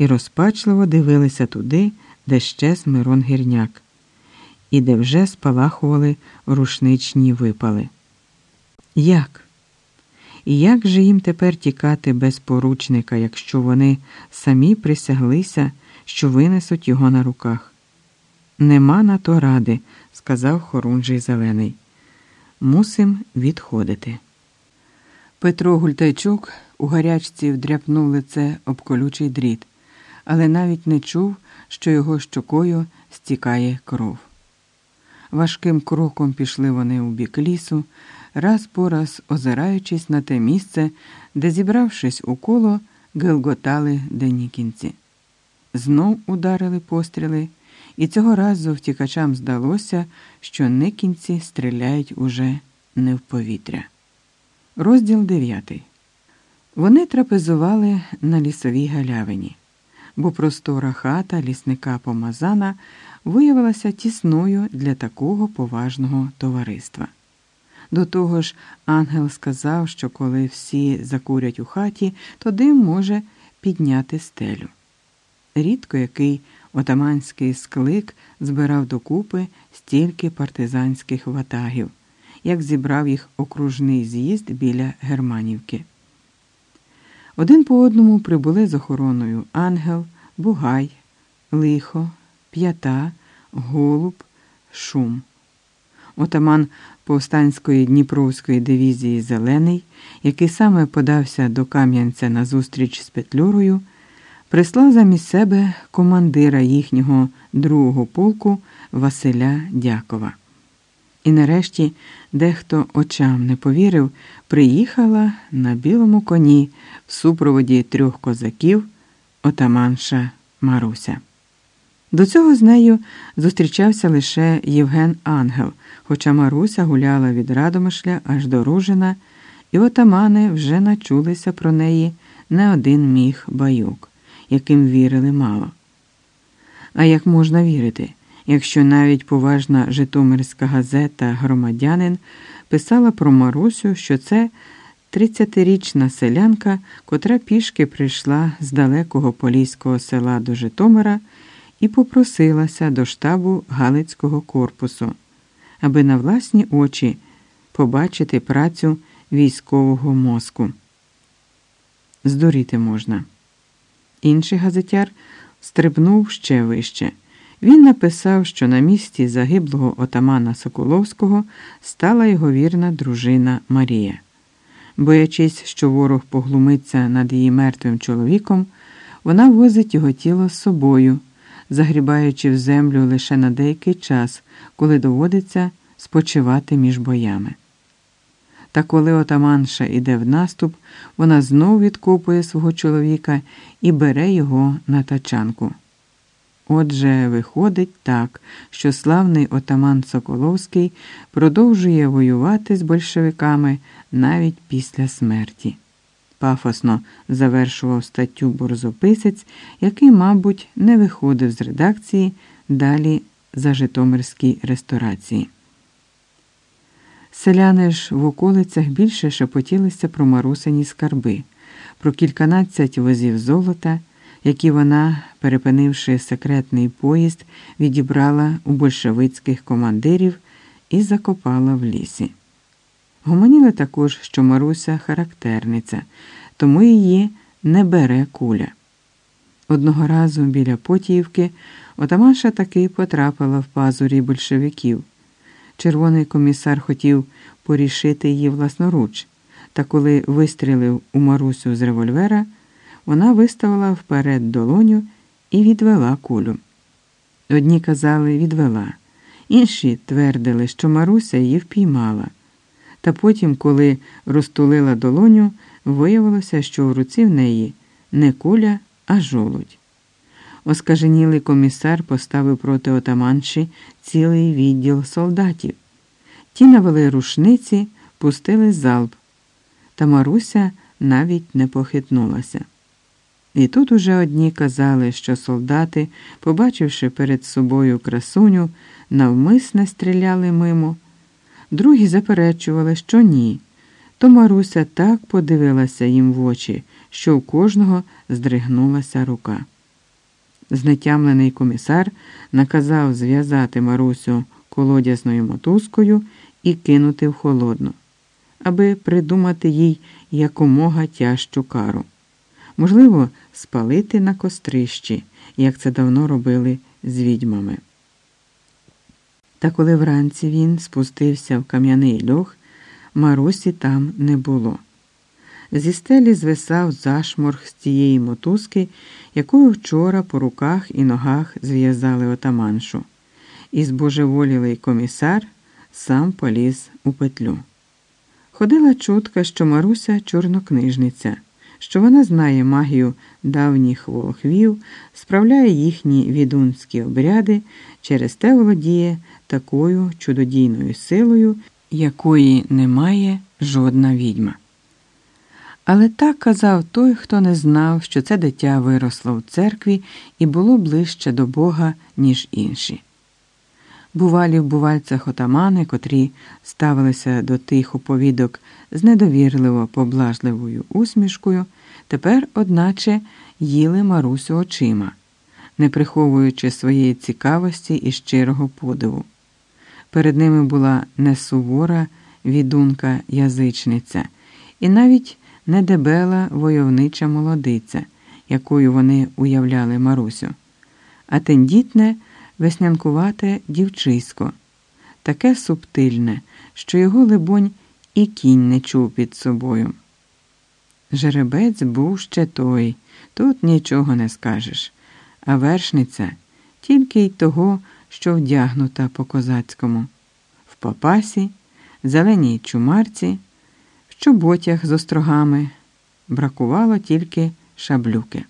і розпачливо дивилися туди, де щез Мирон Гірняк, і де вже спалахували рушничні випали. Як? І як же їм тепер тікати без поручника, якщо вони самі присяглися, що винесуть його на руках? Нема на то ради, сказав Хорунжий Зелений. Мусим відходити. Петро Гультайчук у гарячці вдряпнув лице об колючий дріт, але навіть не чув, що його щокою стікає кров. Важким кроком пішли вони у бік лісу, раз по раз озираючись на те місце, де, зібравшись у коло, гелготали денікінці. Знов ударили постріли, і цього разу втікачам здалося, що никінці стріляють уже не в повітря. Розділ 9. Вони трапезували на лісовій галявині, бо простора хата лісника Помазана виявилася тісною для такого поважного товариства. До того ж, ангел сказав, що коли всі закурять у хаті, то дим може підняти стелю. Рідко який отаманський склик збирав докупи стільки партизанських ватагів, як зібрав їх окружний з'їзд біля Германівки. Один по одному прибули з охороною ангел, бугай, лихо, п'ята, голуб, шум. Отаман повстанської Дніпровської дивізії Зелений, який саме подався до Кам'янця на зустріч з Петлюрою, прислав замість себе командира їхнього другого полку Василя Дякова. І нарешті дехто очам не повірив, приїхала на білому коні в супроводі трьох козаків отаманша Маруся. До цього з нею зустрічався лише Євген Ангел, хоча Маруся гуляла від Радомишля аж до Ружина, і отамани вже начулися про неї не один міг байок, яким вірили мало. А як можна вірити, якщо навіть поважна Житомирська газета Громадянин писала про Марусю, що це 30-річна селянка, котра пішки прийшла з далекого поліського села до Житомира і попросилася до штабу Галицького корпусу, аби на власні очі побачити працю військового мозку. Здуріти можна. Інший газетяр стрибнув ще вище. Він написав, що на місці загиблого отамана Соколовського стала його вірна дружина Марія. Боячись, що ворог поглумиться над її мертвим чоловіком, вона возить його тіло з собою загрібаючи в землю лише на деякий час, коли доводиться спочивати між боями. Та коли отаманша іде в наступ, вона знов відкопує свого чоловіка і бере його на тачанку. Отже, виходить так, що славний отаман Соколовський продовжує воювати з большевиками навіть після смерті пафосно завершував статтю борзописець, який, мабуть, не виходив з редакції далі за Житомирській ресторації. Селяни ж в околицях більше шепотілися про марусині скарби, про кільканадцять возів золота, які вона, перепинивши секретний поїзд, відібрала у большевицьких командирів і закопала в лісі. Гомоніли також, що Маруся характерниця, тому її не бере куля. Одного разу біля Потіївки Отамаша таки потрапила в пазурі большевиків. Червоний комісар хотів порішити її власноруч, та коли вистрілив у Марусю з револьвера, вона виставила вперед долоню і відвела кулю. Одні казали, відвела, інші твердили, що Маруся її впіймала. Та потім, коли розтулила долоню, виявилося, що в руці в неї не куля, а жолудь. Оскаженілий комісар поставив проти отаманші цілий відділ солдатів. Ті навели рушниці, пустили залп, та Маруся навіть не похитнулася. І тут уже одні казали, що солдати, побачивши перед собою красуню, навмисне стріляли мимо другі заперечували, що ні. То Маруся так подивилася їм в очі, що у кожного здригнулася рука. Знетямлений комісар наказав зв'язати Марусю колодязною мотузкою і кинути в холодну, аби придумати їй якомога тяжчу кару. Можливо, спалити на кострищі, як це давно робили з відьмами. Та коли вранці він спустився в кам'яний льох, Марусі там не було. Зі стелі звисав зашморг з тієї мотузки, якою вчора по руках і ногах зв'язали отаманшу, і збожеволілий комісар сам поліз у петлю. Ходила чутка, що Маруся чорнокнижниця, що вона знає магію давніх волхвів, справляє їхні відунські обряди, через те володіє такою чудодійною силою, якої не має жодна відьма. Але так казав той, хто не знав, що це дитя виросло в церкві і було ближче до Бога, ніж інші. Бувалі в бувальцях отамани, котрі ставилися до тих оповідок з недовірливо поблажливою усмішкою, тепер, одначе, їли Марусю очима, не приховуючи своєї цікавості і щирого подиву. Перед ними була не сувора відунка язичниця, і навіть не дебела войовнича молодиця, якою вони уявляли Марусю, а тендітне веснянкувате дівчисько, таке субтильне, що його, либонь, і кінь не чув під собою. Жеребець був ще той, тут нічого не скажеш, а вершниця тільки й того, що вдягнута по козацькому, в папасі, зеленій чумарці, в чоботях з острогами, бракувало тільки шаблюки.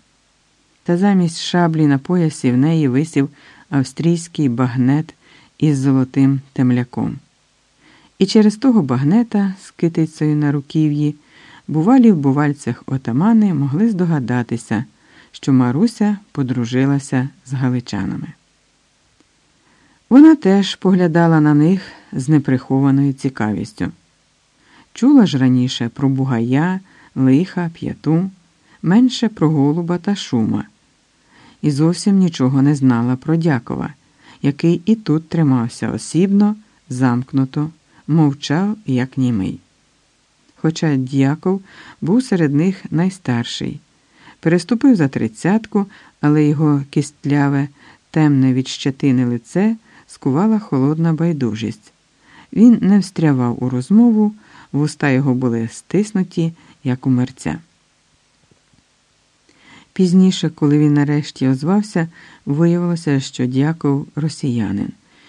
Та замість шаблі на поясі в неї висів австрійський багнет із золотим темляком. І через того багнета з китицею на руків'ї бувалі в бувальцях отамани могли здогадатися, що Маруся подружилася з галичанами. Вона теж поглядала на них з неприхованою цікавістю. Чула ж раніше про бугая, лиха, п'яту, менше про голуба та шума, і зовсім нічого не знала про Дякова, який і тут тримався осібно, замкнуто, мовчав, як німий. Хоча дяков був серед них найстарший, переступив за тридцятку, але його кістляве, темне від щетини лице скувала холодна байдужість. Він не встрявав у розмову, вуста його були стиснуті, як у мерця. Пізніше, коли він нарешті озвався, виявилося, що дяков росіянин.